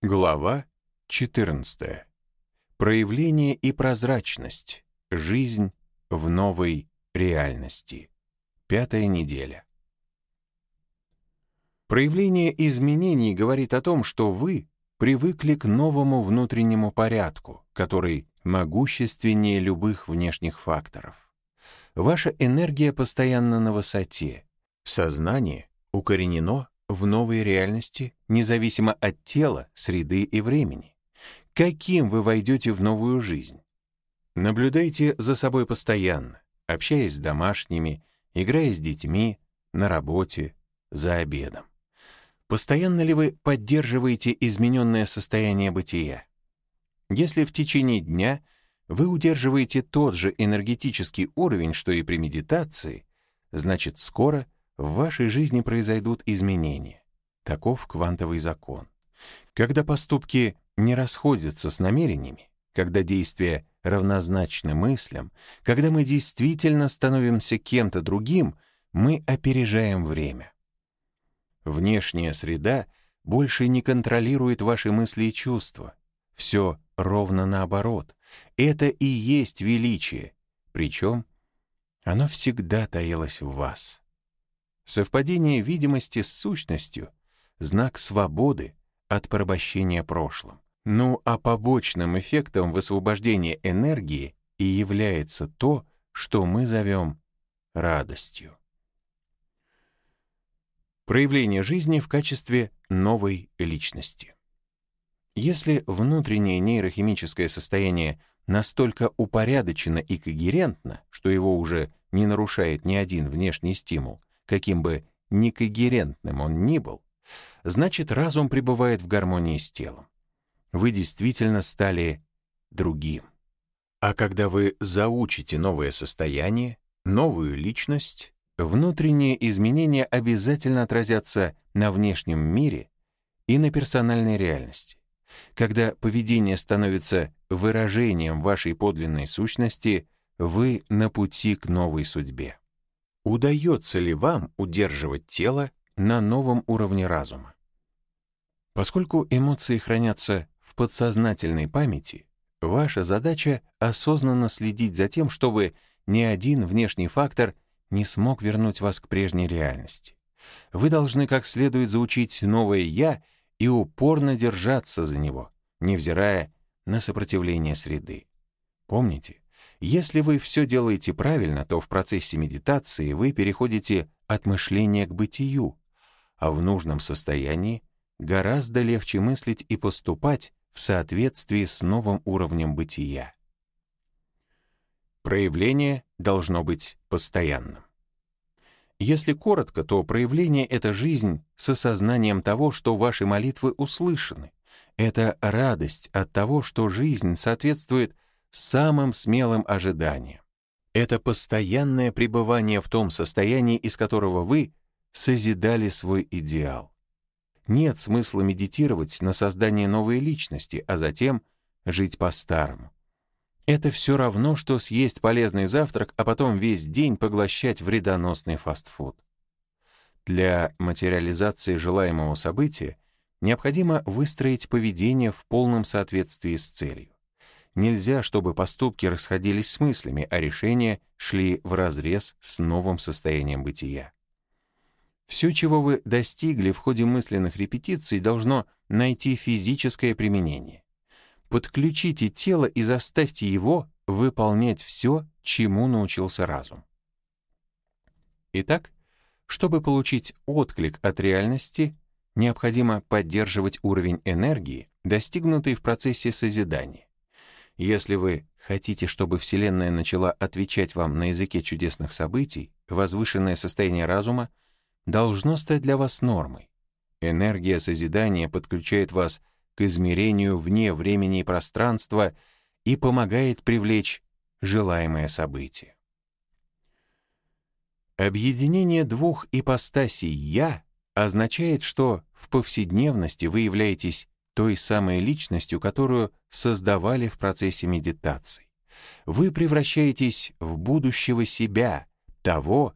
Глава 14. Проявление и прозрачность. Жизнь в новой реальности. Пятая неделя. Проявление изменений говорит о том, что вы привыкли к новому внутреннему порядку, который могущественнее любых внешних факторов. Ваша энергия постоянно на высоте. Сознание укоренено в новой реальности, независимо от тела, среды и времени. Каким вы войдете в новую жизнь? Наблюдайте за собой постоянно, общаясь с домашними, играя с детьми, на работе, за обедом. Постоянно ли вы поддерживаете измененное состояние бытия? Если в течение дня вы удерживаете тот же энергетический уровень, что и при медитации, значит, скоро – в вашей жизни произойдут изменения. Таков квантовый закон. Когда поступки не расходятся с намерениями, когда действия равнозначны мыслям, когда мы действительно становимся кем-то другим, мы опережаем время. Внешняя среда больше не контролирует ваши мысли и чувства. Все ровно наоборот. Это и есть величие, причем оно всегда таилось в вас. Совпадение видимости с сущностью — знак свободы от порабощения прошлым. Ну а побочным эффектом высвобождения энергии и является то, что мы зовем радостью. Проявление жизни в качестве новой личности. Если внутреннее нейрохимическое состояние настолько упорядочено и когерентно, что его уже не нарушает ни один внешний стимул, каким бы некогерентным он ни был, значит, разум пребывает в гармонии с телом. Вы действительно стали другим. А когда вы заучите новое состояние, новую личность, внутренние изменения обязательно отразятся на внешнем мире и на персональной реальности. Когда поведение становится выражением вашей подлинной сущности, вы на пути к новой судьбе. Удается ли вам удерживать тело на новом уровне разума? Поскольку эмоции хранятся в подсознательной памяти, ваша задача осознанно следить за тем, чтобы ни один внешний фактор не смог вернуть вас к прежней реальности. Вы должны как следует заучить новое «я» и упорно держаться за него, невзирая на сопротивление среды. Помните, если вы все делаете правильно, то в процессе медитации вы переходите от мышления к бытию, а в нужном состоянии гораздо легче мыслить и поступать в соответствии с новым уровнем бытия. Проявление должно быть постоянным. Если коротко, то проявление — это жизнь с осознанием того, что ваши молитвы услышаны. Это радость от того, что жизнь соответствует самым смелым ожиданием. Это постоянное пребывание в том состоянии, из которого вы созидали свой идеал. Нет смысла медитировать на создание новой личности, а затем жить по-старому. Это все равно, что съесть полезный завтрак, а потом весь день поглощать вредоносный фастфуд. Для материализации желаемого события необходимо выстроить поведение в полном соответствии с целью. Нельзя, чтобы поступки расходились с мыслями, а решения шли вразрез с новым состоянием бытия. Все, чего вы достигли в ходе мысленных репетиций, должно найти физическое применение. Подключите тело и заставьте его выполнять все, чему научился разум. Итак, чтобы получить отклик от реальности, необходимо поддерживать уровень энергии, достигнутый в процессе созидания. Если вы хотите, чтобы Вселенная начала отвечать вам на языке чудесных событий, возвышенное состояние разума должно стать для вас нормой. Энергия созидания подключает вас к измерению вне времени и пространства и помогает привлечь желаемое событие. Объединение двух ипостасей «я» означает, что в повседневности вы являетесь той самой личностью, которую создавали в процессе медитации. Вы превращаетесь в будущего себя, того,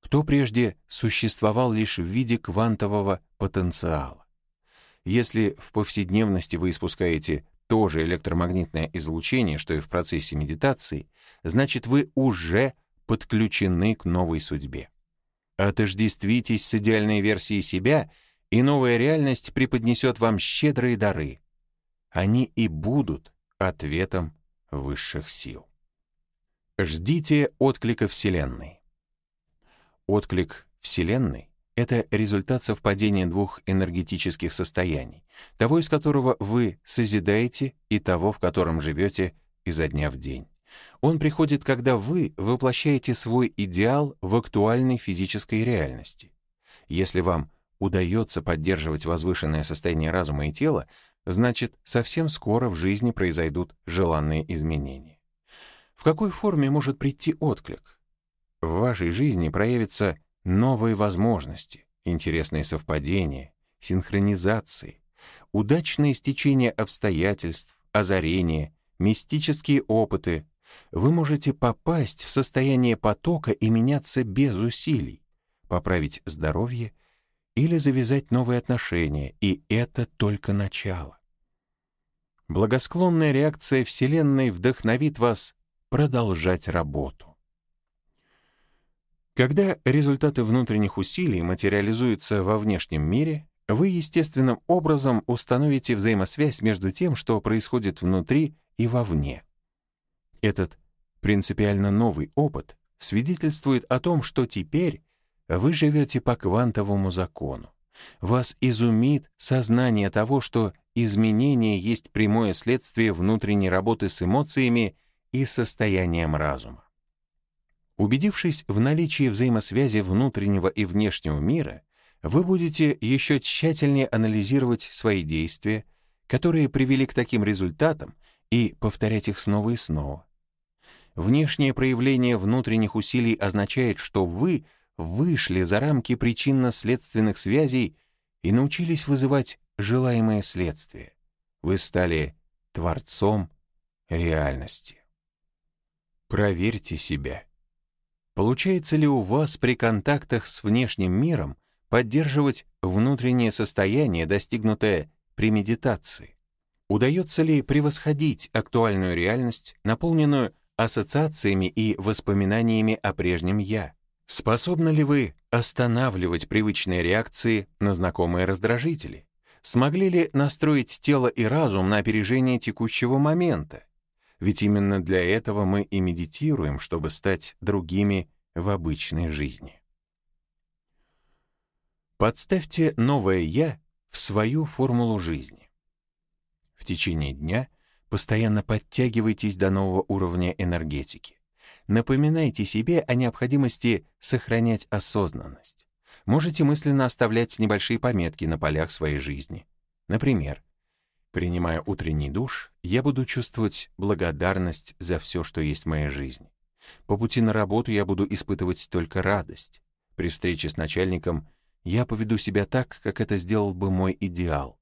кто прежде существовал лишь в виде квантового потенциала. Если в повседневности вы испускаете то же электромагнитное излучение, что и в процессе медитации, значит вы уже подключены к новой судьбе. Отождествитесь с идеальной версией себя, и новая реальность преподнесет вам щедрые дары. Они и будут ответом высших сил. Ждите отклика Вселенной. Отклик Вселенной — это результат совпадения двух энергетических состояний, того, из которого вы созидаете, и того, в котором живете изо дня в день. Он приходит, когда вы воплощаете свой идеал в актуальной физической реальности. Если вам удается поддерживать возвышенное состояние разума и тела, значит, совсем скоро в жизни произойдут желанные изменения. В какой форме может прийти отклик? В вашей жизни проявятся новые возможности, интересные совпадения, синхронизации, удачное стечение обстоятельств, озарения, мистические опыты, вы можете попасть в состояние потока и меняться без усилий, поправить здоровье или завязать новые отношения, и это только начало. Благосклонная реакция Вселенной вдохновит вас продолжать работу. Когда результаты внутренних усилий материализуются во внешнем мире, вы естественным образом установите взаимосвязь между тем, что происходит внутри и вовне. Этот принципиально новый опыт свидетельствует о том, что теперь вы живете по квантовому закону. Вас изумит сознание того, что изменение есть прямое следствие внутренней работы с эмоциями и состоянием разума. Убедившись в наличии взаимосвязи внутреннего и внешнего мира, вы будете еще тщательнее анализировать свои действия, которые привели к таким результатам, и повторять их снова и снова. Внешнее проявление внутренних усилий означает, что вы вышли за рамки причинно-следственных связей и научились вызывать желаемое следствие. Вы стали творцом реальности. Проверьте себя. Получается ли у вас при контактах с внешним миром поддерживать внутреннее состояние, достигнутое при медитации? Удается ли превосходить актуальную реальность, наполненную ассоциациями и воспоминаниями о прежнем «я». Способны ли вы останавливать привычные реакции на знакомые раздражители? Смогли ли настроить тело и разум на опережение текущего момента? Ведь именно для этого мы и медитируем, чтобы стать другими в обычной жизни. Подставьте новое «я» в свою формулу жизни. В течение дня Постоянно подтягивайтесь до нового уровня энергетики. Напоминайте себе о необходимости сохранять осознанность. Можете мысленно оставлять небольшие пометки на полях своей жизни. Например, принимая утренний душ, я буду чувствовать благодарность за все, что есть в моей жизни. По пути на работу я буду испытывать только радость. При встрече с начальником я поведу себя так, как это сделал бы мой идеал.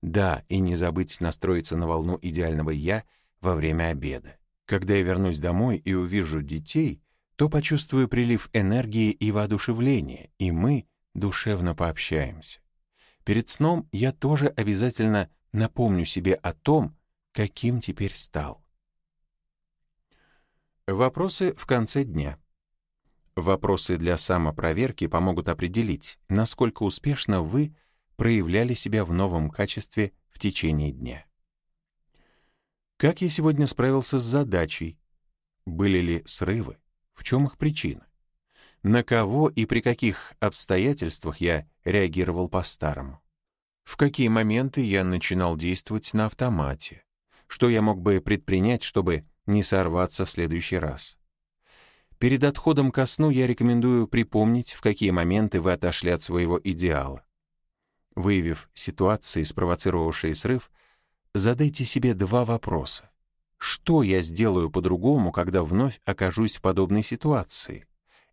Да, и не забыть настроиться на волну идеального «я» во время обеда. Когда я вернусь домой и увижу детей, то почувствую прилив энергии и воодушевления, и мы душевно пообщаемся. Перед сном я тоже обязательно напомню себе о том, каким теперь стал. Вопросы в конце дня. Вопросы для самопроверки помогут определить, насколько успешно вы проявляли себя в новом качестве в течение дня. Как я сегодня справился с задачей? Были ли срывы? В чем их причина? На кого и при каких обстоятельствах я реагировал по-старому? В какие моменты я начинал действовать на автомате? Что я мог бы предпринять, чтобы не сорваться в следующий раз? Перед отходом ко сну я рекомендую припомнить, в какие моменты вы отошли от своего идеала. Выявив ситуации, спровоцировавшие срыв, задайте себе два вопроса. Что я сделаю по-другому, когда вновь окажусь в подобной ситуации?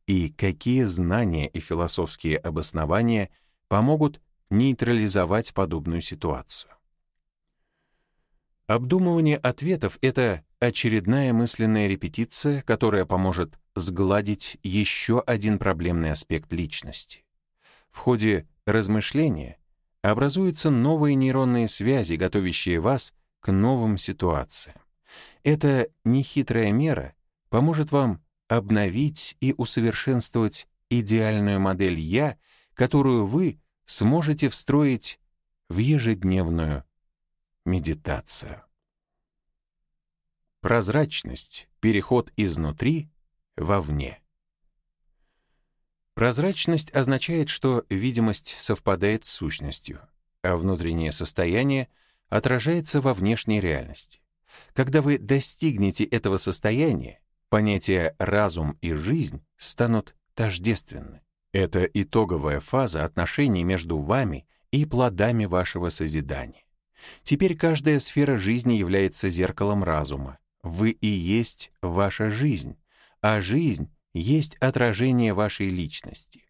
И какие знания и философские обоснования помогут нейтрализовать подобную ситуацию? Обдумывание ответов — это очередная мысленная репетиция, которая поможет сгладить еще один проблемный аспект личности. В ходе размышления образуются новые нейронные связи, готовящие вас к новым ситуациям. Эта нехитрая мера поможет вам обновить и усовершенствовать идеальную модель «я», которую вы сможете встроить в ежедневную медитацию. Прозрачность — переход изнутри вовне. Прозрачность означает, что видимость совпадает с сущностью, а внутреннее состояние отражается во внешней реальности. Когда вы достигнете этого состояния, понятия «разум» и «жизнь» станут тождественны. Это итоговая фаза отношений между вами и плодами вашего созидания. Теперь каждая сфера жизни является зеркалом разума. Вы и есть ваша жизнь, а жизнь есть отражение вашей личности.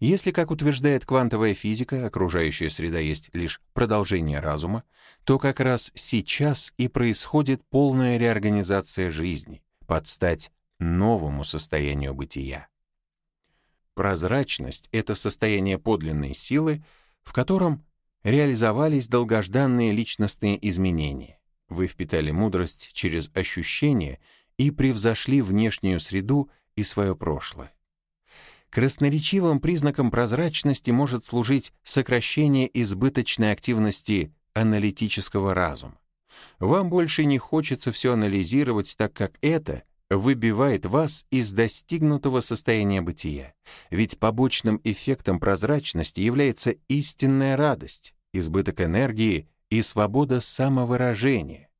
Если, как утверждает квантовая физика, окружающая среда есть лишь продолжение разума, то как раз сейчас и происходит полная реорганизация жизни под стать новому состоянию бытия. Прозрачность — это состояние подлинной силы, в котором реализовались долгожданные личностные изменения. Вы впитали мудрость через ощущения и превзошли внешнюю среду и свое прошлое. Красноречивым признаком прозрачности может служить сокращение избыточной активности аналитического разума. Вам больше не хочется все анализировать, так как это выбивает вас из достигнутого состояния бытия. Ведь побочным эффектом прозрачности является истинная радость, избыток энергии и свобода самовыражения.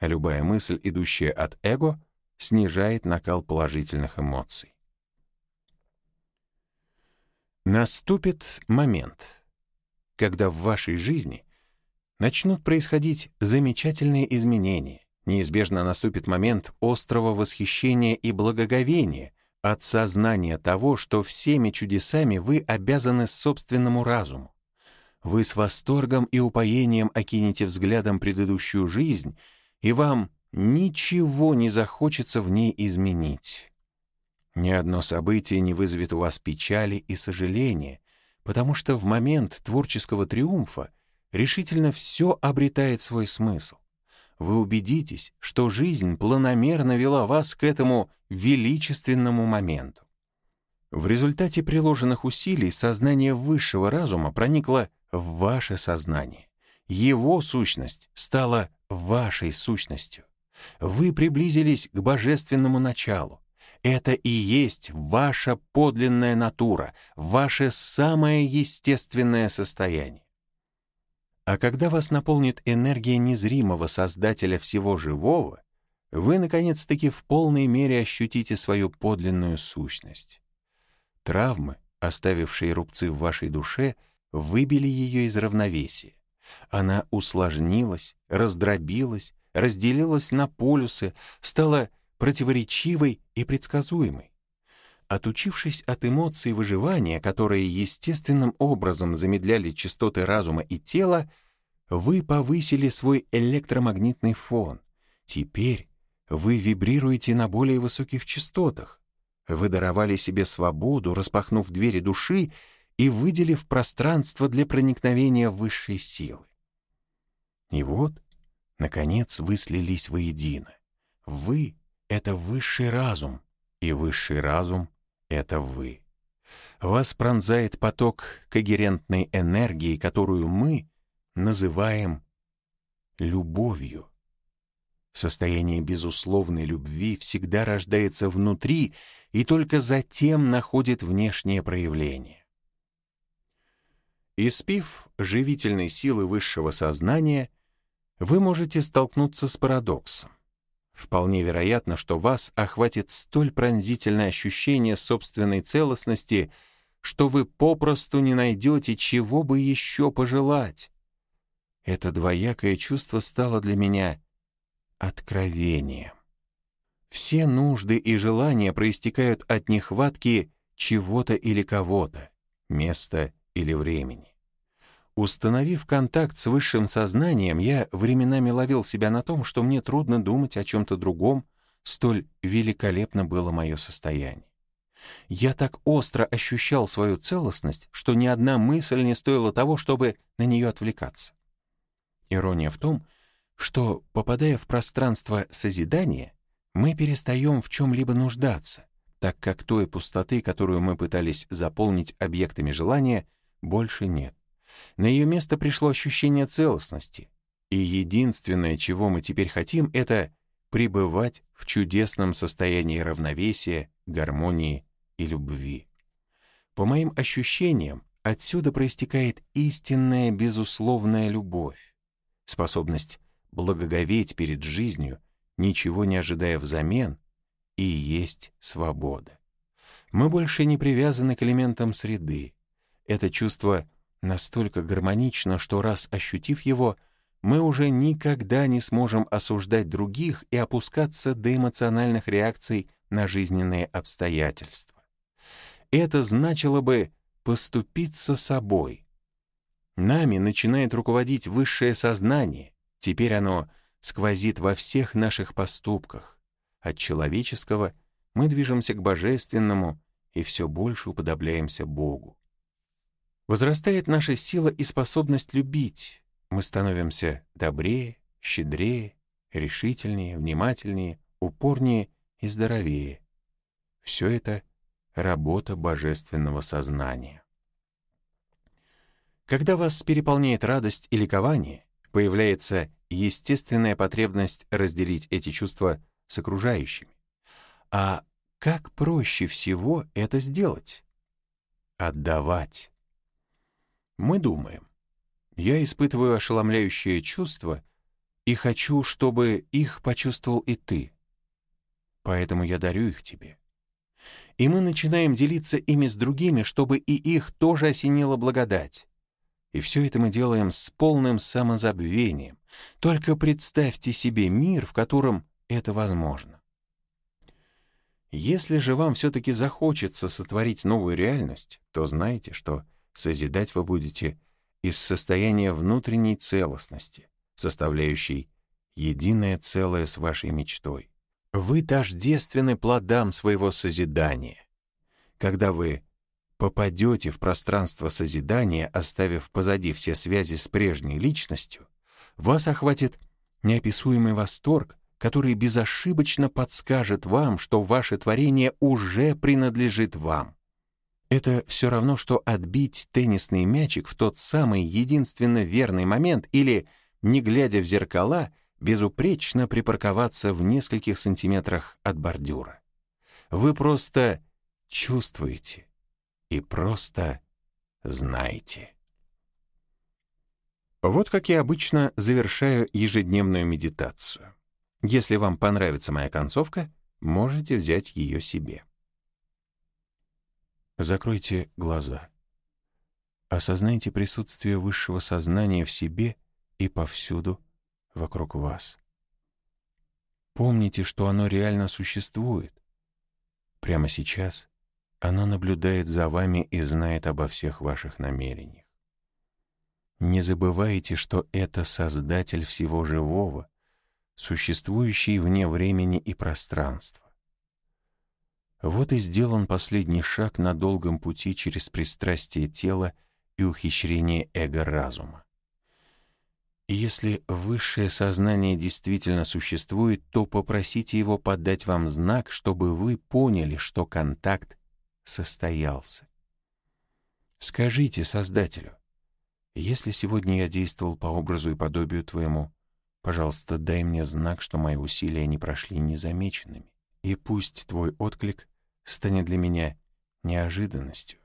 Любая мысль, идущая от эго, снижает накал положительных эмоций. Наступит момент, когда в вашей жизни начнут происходить замечательные изменения. Неизбежно наступит момент острого восхищения и благоговения от сознания того, что всеми чудесами вы обязаны собственному разуму. Вы с восторгом и упоением окинете взглядом предыдущую жизнь, и вам ничего не захочется в ней изменить. Ни одно событие не вызовет у вас печали и сожаления, потому что в момент творческого триумфа решительно все обретает свой смысл. Вы убедитесь, что жизнь планомерно вела вас к этому величественному моменту. В результате приложенных усилий сознание высшего разума проникло в ваше сознание. Его сущность стала вашей сущностью. Вы приблизились к божественному началу. Это и есть ваша подлинная натура, ваше самое естественное состояние. А когда вас наполнит энергия незримого Создателя всего живого, вы, наконец-таки, в полной мере ощутите свою подлинную сущность. Травмы, оставившие рубцы в вашей душе, выбили ее из равновесия. Она усложнилась, раздробилась, разделилась на полюсы, стала противоречивой и предсказуемой. Отучившись от эмоций выживания, которые естественным образом замедляли частоты разума и тела, вы повысили свой электромагнитный фон. Теперь вы вибрируете на более высоких частотах. Вы даровали себе свободу, распахнув двери души и выделив пространство для проникновения высшей силы. И вот Наконец вы слились воедино. Вы — это высший разум, и высший разум — это вы. Вас пронзает поток когерентной энергии, которую мы называем любовью. Состояние безусловной любви всегда рождается внутри и только затем находит внешнее проявление. Испив живительной силы высшего сознания, вы можете столкнуться с парадоксом. Вполне вероятно, что вас охватит столь пронзительное ощущение собственной целостности, что вы попросту не найдете, чего бы еще пожелать. Это двоякое чувство стало для меня откровением. Все нужды и желания проистекают от нехватки чего-то или кого-то, места или времени. Установив контакт с высшим сознанием, я временами ловил себя на том, что мне трудно думать о чем-то другом, столь великолепно было мое состояние. Я так остро ощущал свою целостность, что ни одна мысль не стоила того, чтобы на нее отвлекаться. Ирония в том, что, попадая в пространство созидания, мы перестаем в чем-либо нуждаться, так как той пустоты, которую мы пытались заполнить объектами желания, больше нет. На ее место пришло ощущение целостности, и единственное, чего мы теперь хотим, это пребывать в чудесном состоянии равновесия, гармонии и любви. По моим ощущениям, отсюда проистекает истинная безусловная любовь, способность благоговеть перед жизнью, ничего не ожидая взамен, и есть свобода. Мы больше не привязаны к элементам среды. Это чувство настолько гармонично, что раз ощутив его, мы уже никогда не сможем осуждать других и опускаться до эмоциональных реакций на жизненные обстоятельства. Это значило бы поступиться собой. Нами начинает руководить высшее сознание, теперь оно сквозит во всех наших поступках. От человеческого мы движемся к божественному и все больше уподобляемся Богу. Возрастает наша сила и способность любить, мы становимся добрее, щедрее, решительнее, внимательнее, упорнее и здоровее. Все это — работа божественного сознания. Когда вас переполняет радость и ликование, появляется естественная потребность разделить эти чувства с окружающими. А как проще всего это сделать? Отдавать. Мы думаем, я испытываю ошеломляющее чувство и хочу, чтобы их почувствовал и ты. Поэтому я дарю их тебе. И мы начинаем делиться ими с другими, чтобы и их тоже осенила благодать. И все это мы делаем с полным самозабвением. Только представьте себе мир, в котором это возможно. Если же вам все-таки захочется сотворить новую реальность, то знайте, что созидать вы будете из состояния внутренней целостности, составляющей единое целое с вашей мечтой. Вы тождественны плодам своего созидания. Когда вы попадете в пространство созидания, оставив позади все связи с прежней личностью, вас охватит неописуемый восторг, который безошибочно подскажет вам, что ваше творение уже принадлежит вам. Это все равно, что отбить теннисный мячик в тот самый единственно верный момент или, не глядя в зеркала, безупречно припарковаться в нескольких сантиметрах от бордюра. Вы просто чувствуете и просто знаете. Вот как я обычно завершаю ежедневную медитацию. Если вам понравится моя концовка, можете взять ее себе. Закройте глаза. Осознайте присутствие высшего сознания в себе и повсюду вокруг вас. Помните, что оно реально существует. Прямо сейчас оно наблюдает за вами и знает обо всех ваших намерениях. Не забывайте, что это Создатель всего живого, существующий вне времени и пространства. Вот и сделан последний шаг на долгом пути через пристрастие тела и ухищрение эго-разума. Если высшее сознание действительно существует, то попросите его подать вам знак, чтобы вы поняли, что контакт состоялся. Скажите Создателю, если сегодня я действовал по образу и подобию Твоему, пожалуйста, дай мне знак, что мои усилия не прошли незамеченными и пусть твой отклик станет для меня неожиданностью,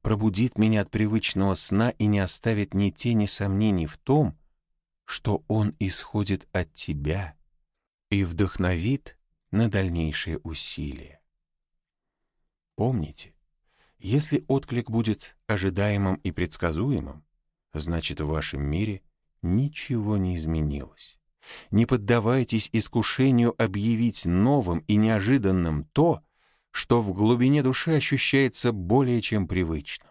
пробудит меня от привычного сна и не оставит ни тени сомнений в том, что он исходит от тебя и вдохновит на дальнейшие усилия. Помните, если отклик будет ожидаемым и предсказуемым, значит, в вашем мире ничего не изменилось. Не поддавайтесь искушению объявить новым и неожиданным то, что в глубине души ощущается более чем привычным.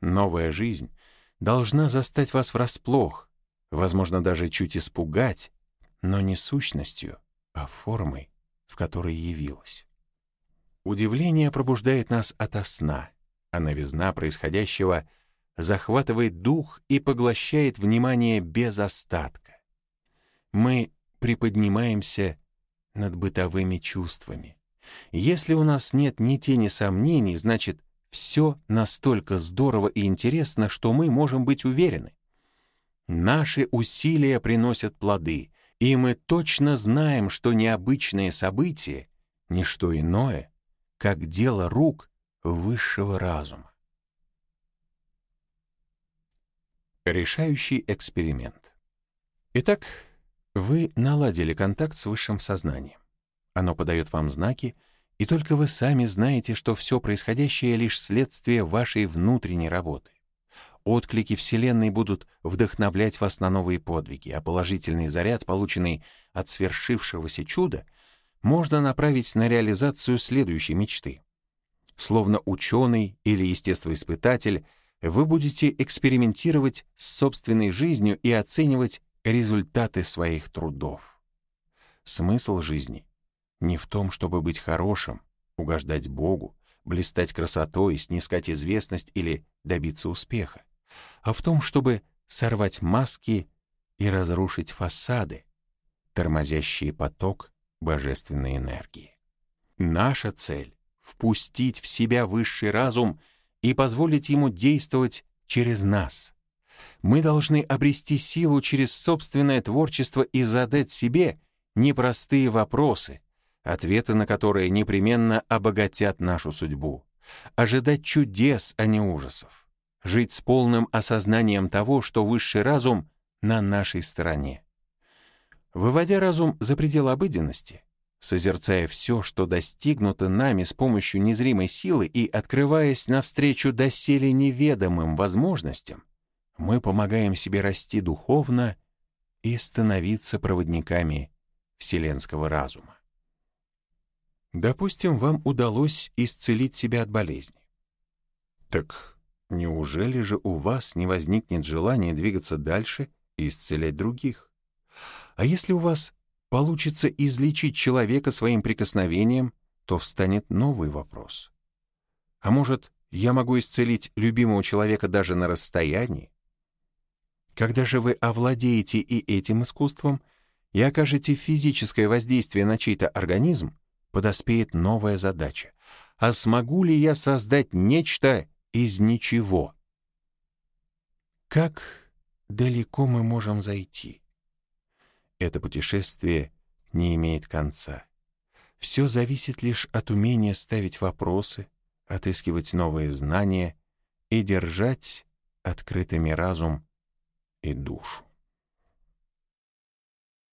Новая жизнь должна застать вас врасплох, возможно, даже чуть испугать, но не сущностью, а формой, в которой явилась. Удивление пробуждает нас ото сна, а новизна происходящего захватывает дух и поглощает внимание без остатка. Мы приподнимаемся над бытовыми чувствами. Если у нас нет ни тени сомнений, значит, все настолько здорово и интересно, что мы можем быть уверены. Наши усилия приносят плоды, и мы точно знаем, что необычные события — не что иное, как дело рук высшего разума. Решающий эксперимент. Итак, вы наладили контакт с высшим сознанием. Оно подает вам знаки, и только вы сами знаете, что все происходящее — лишь следствие вашей внутренней работы. Отклики Вселенной будут вдохновлять вас на новые подвиги, а положительный заряд, полученный от свершившегося чуда, можно направить на реализацию следующей мечты. Словно ученый или естествоиспытатель, вы будете экспериментировать с собственной жизнью и оценивать результаты своих трудов. Смысл жизни не в том, чтобы быть хорошим, угождать Богу, блистать красотой, снискать известность или добиться успеха, а в том, чтобы сорвать маски и разрушить фасады, тормозящие поток божественной энергии. Наша цель — впустить в себя высший разум и позволить ему действовать через нас. Мы должны обрести силу через собственное творчество и задать себе непростые вопросы, ответы на которые непременно обогатят нашу судьбу. Ожидать чудес, а не ужасов. Жить с полным осознанием того, что высший разум на нашей стороне. Выводя разум за пределы обыденности, созерцая все, что достигнуто нами с помощью незримой силы и открываясь навстречу доселе неведомым возможностям, мы помогаем себе расти духовно и становиться проводниками вселенского разума. Допустим, вам удалось исцелить себя от болезни. Так неужели же у вас не возникнет желания двигаться дальше и исцелять других? А если у вас получится излечить человека своим прикосновением, то встанет новый вопрос. А может, я могу исцелить любимого человека даже на расстоянии? Когда же вы овладеете и этим искусством и окажете физическое воздействие на чей-то организм, подоспеет новая задача. А смогу ли я создать нечто из ничего? Как далеко мы можем зайти? Это путешествие не имеет конца. Все зависит лишь от умения ставить вопросы, отыскивать новые знания и держать открытыми разум и душу.